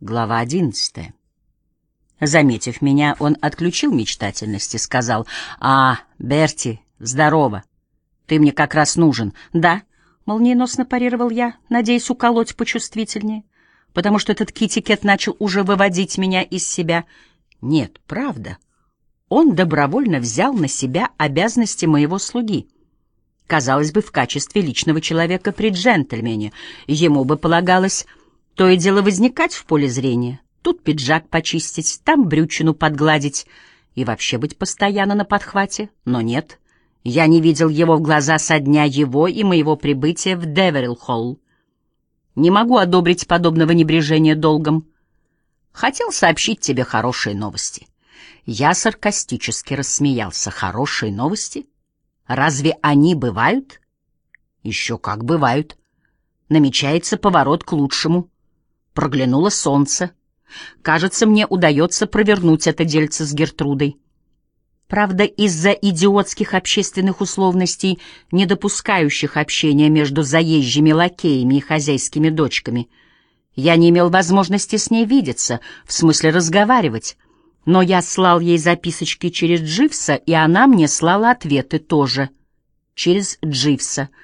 Глава одиннадцатая. Заметив меня, он отключил мечтательность и сказал, «А, Берти, здорово. Ты мне как раз нужен». «Да», — молниеносно парировал я, надеясь уколоть почувствительнее, потому что этот китикет начал уже выводить меня из себя. Нет, правда. Он добровольно взял на себя обязанности моего слуги. Казалось бы, в качестве личного человека при джентльмене ему бы полагалось то и дело возникать в поле зрения. Тут пиджак почистить, там брючину подгладить и вообще быть постоянно на подхвате. Но нет, я не видел его в глаза со дня его и моего прибытия в Деверилл-холл. Не могу одобрить подобного небрежения долгом. Хотел сообщить тебе хорошие новости. Я саркастически рассмеялся. Хорошие новости? Разве они бывают? Еще как бывают. Намечается поворот к лучшему. Проглянуло солнце. Кажется, мне удается провернуть это дельце с Гертрудой. Правда, из-за идиотских общественных условностей, не допускающих общения между заезжими лакеями и хозяйскими дочками, я не имел возможности с ней видеться, в смысле разговаривать, но я слал ей записочки через Дживса, и она мне слала ответы тоже через Дживса —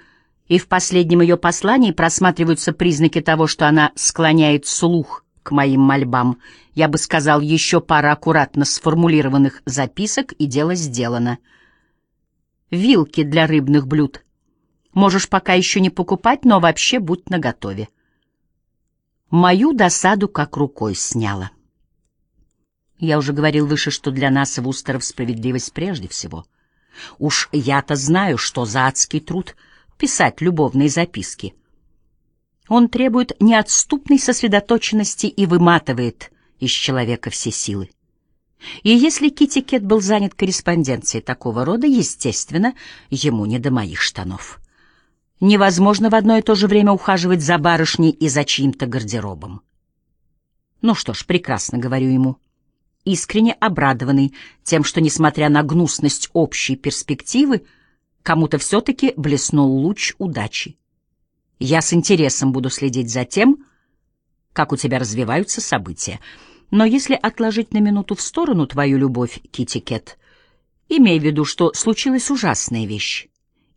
и в последнем ее послании просматриваются признаки того, что она склоняет слух к моим мольбам. Я бы сказал, еще пара аккуратно сформулированных записок, и дело сделано. Вилки для рыбных блюд. Можешь пока еще не покупать, но вообще будь наготове. Мою досаду как рукой сняла. Я уже говорил выше, что для нас, Вустеров, справедливость прежде всего. Уж я-то знаю, что за адский труд — писать любовные записки. Он требует неотступной сосредоточенности и выматывает из человека все силы. И если Китти Кет был занят корреспонденцией такого рода, естественно, ему не до моих штанов. Невозможно в одно и то же время ухаживать за барышней и за чьим-то гардеробом. Ну что ж, прекрасно, говорю ему. Искренне обрадованный тем, что, несмотря на гнусность общей перспективы, Кому-то все-таки блеснул луч удачи. Я с интересом буду следить за тем, как у тебя развиваются события. Но если отложить на минуту в сторону твою любовь, Китикет, имей в виду, что случилась ужасная вещь.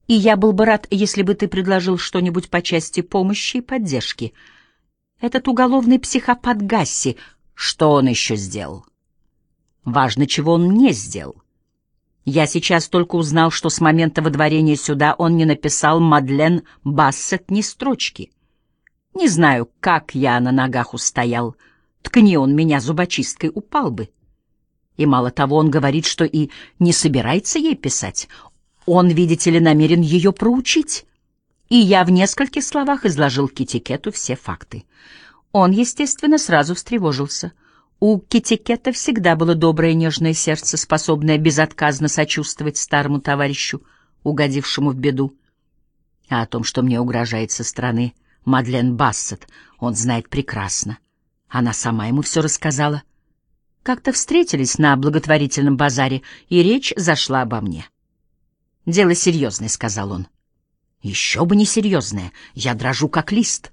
И я был бы рад, если бы ты предложил что-нибудь по части помощи и поддержки. Этот уголовный психопат Гасси, что он еще сделал? Важно, чего он не сделал. Я сейчас только узнал, что с момента выдворения сюда он не написал Мадлен Бассет ни строчки. Не знаю, как я на ногах устоял. Ткни он меня зубочисткой, упал бы. И мало того, он говорит, что и не собирается ей писать. Он, видите ли, намерен ее проучить. И я в нескольких словах изложил Китикету все факты. Он, естественно, сразу встревожился — у Китикета всегда было доброе нежное сердце, способное безотказно сочувствовать старому товарищу, угодившему в беду. А о том, что мне угрожает со стороны Мадлен Бассет, он знает прекрасно. Она сама ему все рассказала. Как-то встретились на благотворительном базаре, и речь зашла обо мне. «Дело серьезное», — сказал он. «Еще бы не серьезное, я дрожу как лист».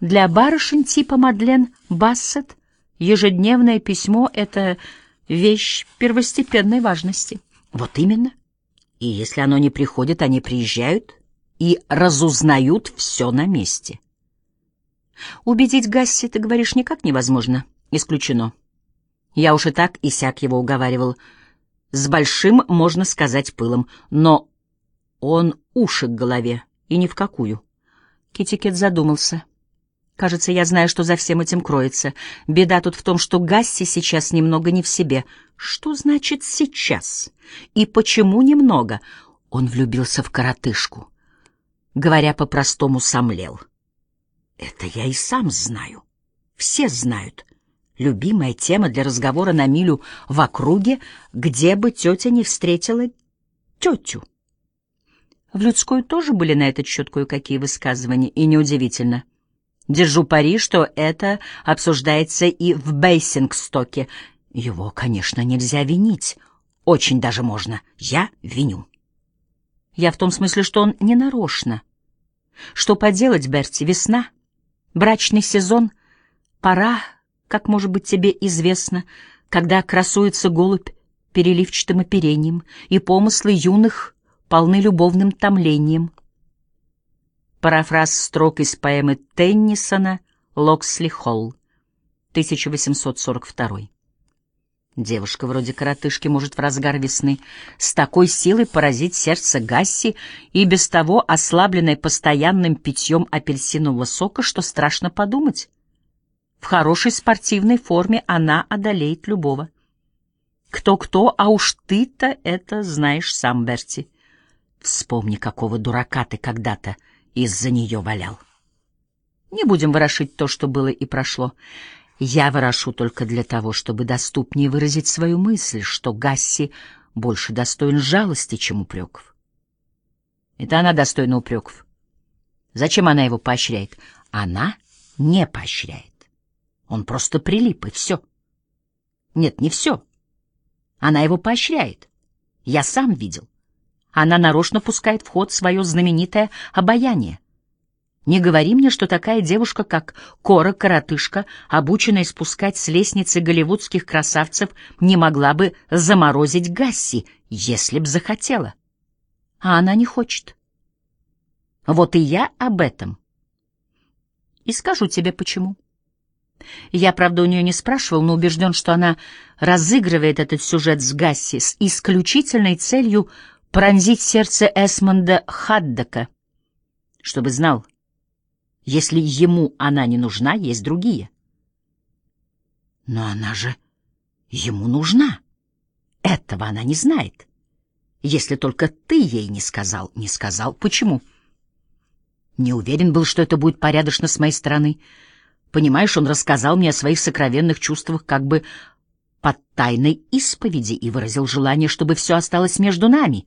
Для барышень типа Мадлен Бассет — Ежедневное письмо — это вещь первостепенной важности. Вот именно. И если оно не приходит, они приезжают и разузнают все на месте. Убедить Гасси, ты говоришь, никак невозможно. Исключено. Я уж и так и сяк его уговаривал. С большим, можно сказать, пылом. Но он уши к голове, и ни в какую. Китикет задумался. Кажется, я знаю, что за всем этим кроется. Беда тут в том, что Гасси сейчас немного не в себе. Что значит «сейчас»? И почему немного? Он влюбился в коротышку. Говоря по-простому, сомлел. Это я и сам знаю. Все знают. Любимая тема для разговора на милю в округе, где бы тетя не встретила тетю. В людской тоже были на этот счет кое-какие высказывания, и неудивительно — Держу пари, что это обсуждается и в Бейсингстоке. Его, конечно, нельзя винить. Очень даже можно. Я виню. Я в том смысле, что он не нарочно. Что поделать, Берти, весна, брачный сезон, пора, как может быть тебе известно, когда красуется голубь переливчатым оперением, и помыслы юных полны любовным томлением. Парафраз строк из поэмы Теннисона «Локсли Холл», 1842. Девушка вроде коротышки может в разгар весны с такой силой поразить сердце Гасси и без того ослабленной постоянным питьем апельсинового сока, что страшно подумать. В хорошей спортивной форме она одолеет любого. Кто-кто, а уж ты-то это знаешь сам, Берти. Вспомни, какого дурака ты когда-то из-за нее валял. Не будем ворошить то, что было и прошло. Я ворошу только для того, чтобы доступнее выразить свою мысль, что Гасси больше достоин жалости, чем упреков. Это она достойна упреков. Зачем она его поощряет? Она не поощряет. Он просто прилип, и все. Нет, не все. Она его поощряет. Я сам видел. Она нарочно пускает в ход свое знаменитое обаяние. Не говори мне, что такая девушка, как Кора-коротышка, обученная спускать с лестницы голливудских красавцев, не могла бы заморозить Гасси, если б захотела. А она не хочет. Вот и я об этом. И скажу тебе почему. Я, правда, у нее не спрашивал, но убежден, что она разыгрывает этот сюжет с Гасси с исключительной целью пронзить сердце Эсмонда Хаддака, чтобы знал, если ему она не нужна, есть другие. Но она же ему нужна. Этого она не знает. Если только ты ей не сказал, не сказал. Почему? Не уверен был, что это будет порядочно с моей стороны. Понимаешь, он рассказал мне о своих сокровенных чувствах как бы под тайной исповеди и выразил желание, чтобы все осталось между нами.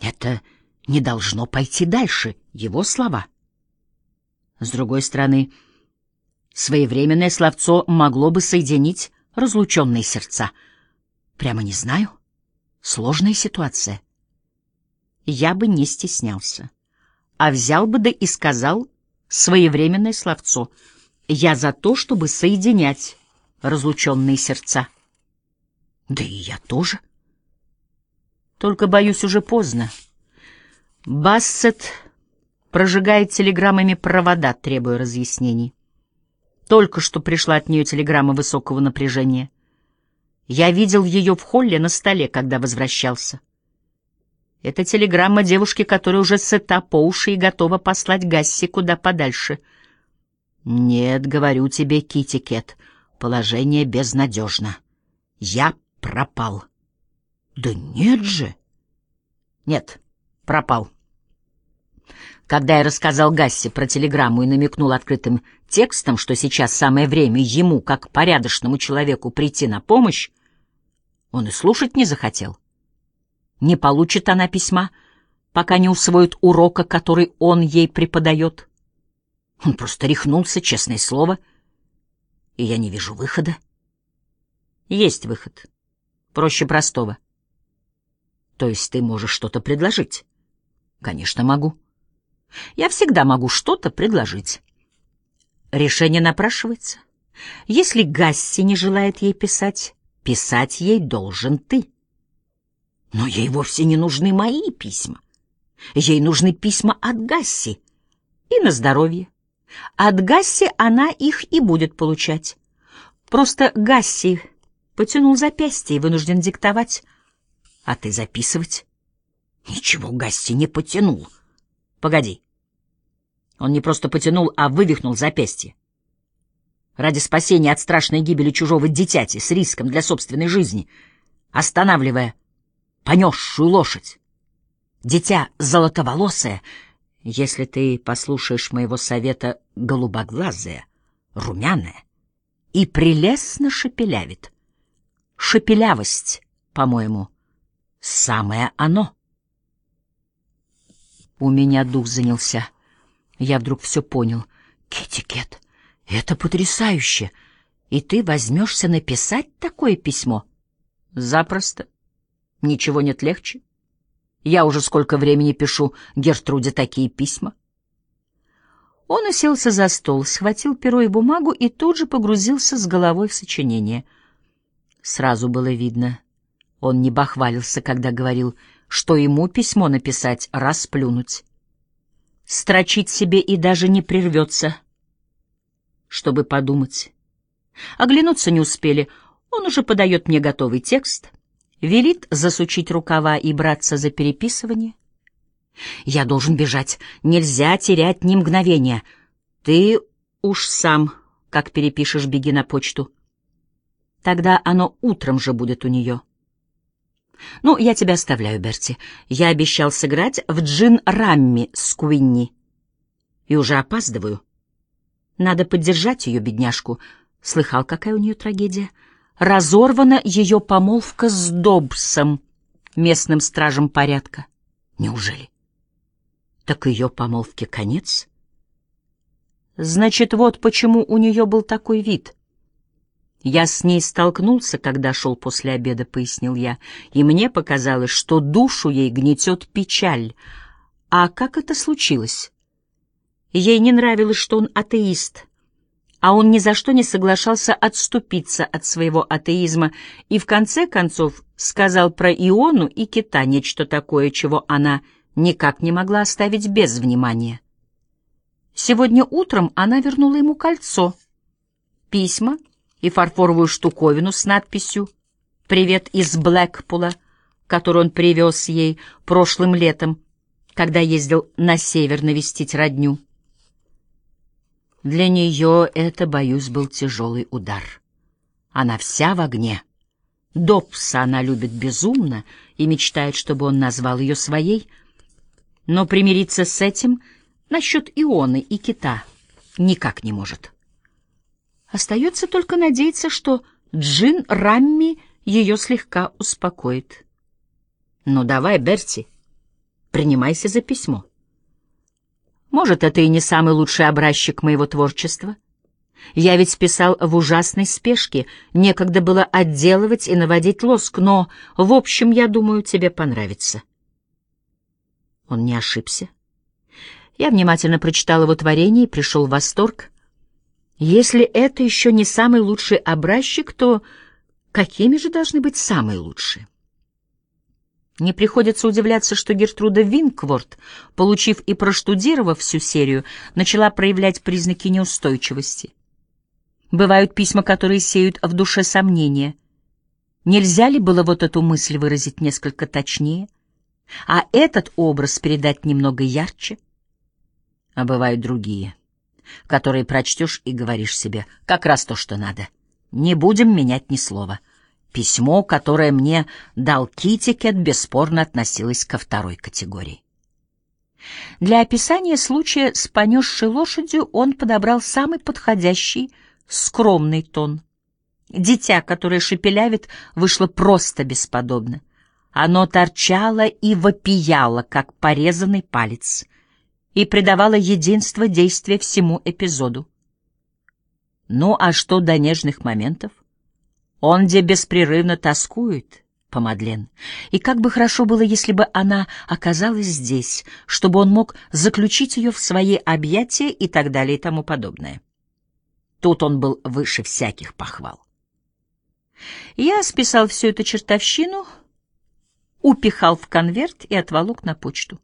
Это не должно пойти дальше, его слова — с другой стороны, своевременное словцо могло бы соединить разлученные сердца. Прямо не знаю. Сложная ситуация. Я бы не стеснялся, а взял бы да и сказал своевременное словцо. Я за то, чтобы соединять разлученные сердца. Да и я тоже. Только, боюсь, уже поздно. Бассет прожигает телеграммами провода, требуя разъяснений. Только что пришла от нее телеграмма высокого напряжения. Я видел ее в холле на столе, когда возвращался. Это телеграмма девушки, которая уже сыта по уши и готова послать Гасси куда подальше. Нет, говорю тебе, Кити Кет, положение безнадежно. Я пропал. Да нет же. Нет, пропал. Когда я рассказал Гасси про телеграмму и намекнул открытым текстом, что сейчас самое время ему, как порядочному человеку, прийти на помощь, он и слушать не захотел. Не получит она письма, пока не усвоит урока, который он ей преподает. Он просто рехнулся, честное слово, и я не вижу выхода. Есть выход. Проще простого. То есть ты можешь что-то предложить? Конечно, могу. Я всегда могу что-то предложить. Решение напрашивается. Если Гасси не желает ей писать, писать ей должен ты. Но ей вовсе не нужны мои письма. Ей нужны письма от Гасси. И на здоровье. От Гасси она их и будет получать. Просто Гасси потянул запястье и вынужден диктовать, а ты записывать. Ничего Гасси не потянул. Погоди. Он не просто потянул, а вывихнул запястье. Ради спасения от страшной гибели чужого дитяти с риском для собственной жизни, останавливая понесшую лошадь. Дитя золотоволосое, если ты послушаешь моего совета, голубоглазое, румяное и прелестно шепелявит. Шепелявость, по-моему, самое оно. У меня дух занялся. Я вдруг все понял. Китикет, это потрясающе! И ты возьмешься написать такое письмо? Запросто. Ничего нет легче. Я уже сколько времени пишу Гертруде такие письма. Он уселся за стол, схватил перо и бумагу и тут же погрузился с головой в сочинение. Сразу было видно, он не бахвалился, когда говорил, что ему письмо написать, расплюнуть. Строчить себе и даже не прервется, чтобы подумать. Оглянуться не успели, он уже подает мне готовый текст, велит засучить рукава и браться за переписывание. Я должен бежать. Нельзя терять ни мгновения. Ты уж сам, как перепишешь, беги на почту. Тогда оно утром же будет у нее. Ну, я тебя оставляю, Берти. Я обещал сыграть в джин-рамми с Куинни. И уже опаздываю. Надо поддержать ее, бедняжку. Слыхал, какая у нее трагедия? Разорвана ее помолвка с Добсом, местным стражем порядка. Неужели? Так ее помолвке конец? Значит, вот почему у нее был такой вид. Я с ней столкнулся, когда шел после обеда, пояснил я, и мне показалось, что душу ей гнетет печаль. А как это случилось? Ей не нравилось, что он атеист, а он ни за что не соглашался отступиться от своего атеизма и в конце концов сказал про Иону и кита нечто такое, чего она никак не могла оставить без внимания. Сегодня утром она вернула ему кольцо, письма и фарфоровую штуковину с надписью «Привет из Блэкпула», которую он привез ей прошлым летом, когда ездил на север навестить родню. Для нее это, боюсь, был тяжелый удар. Она вся в огне. Добса она любит безумно и мечтает, чтобы он назвал ее своей — но примириться с этим насчет Ионы и кита никак не может. Остается только надеяться, что Джин Рамми ее слегка успокоит. Ну давай, Берти, принимайся за письмо. Может, это и не самый лучший образчик моего творчества. Я ведь писал в ужасной спешке, некогда было отделывать и наводить лоск, но, в общем, я думаю, тебе понравится. Он не ошибся. Я внимательно прочитал его творение и пришел в восторг. Если это еще не самый лучший образчик, то какими же должны быть самые лучшие? Не приходится удивляться, что Гертруда Винкворт, получив и проштудировав всю серию, начала проявлять признаки неустойчивости. Бывают письма, которые сеют в душе сомнения. Нельзя ли было вот эту мысль выразить несколько точнее? а этот образ передать немного ярче. А бывают другие, которые прочтешь и говоришь себе, как раз то, что надо. Не будем менять ни слова. Письмо, которое мне дал Китикет, бесспорно относилось ко второй категории. Для описания случая с понесшей лошадью он подобрал самый подходящий, скромный тон. Дитя, которое шепелявит, вышло просто бесподобно. Оно торчало и вопияло, как порезанный палец, и придавало единство действия всему эпизоду. Ну а что до нежных моментов? Он где беспрерывно тоскует по Мадлен. И как бы хорошо было, если бы она оказалась здесь, чтобы он мог заключить ее в свои объятия и так далее и тому подобное. Тут он был выше всяких похвал. Я списал всю эту чертовщину — упихал в конверт и отволок на почту.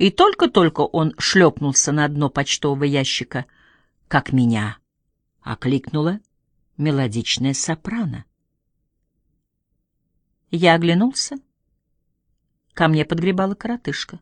И только-только он шлепнулся на дно почтового ящика, как меня окликнула мелодичная сопрано. Я оглянулся. Ко мне подгребала коротышка.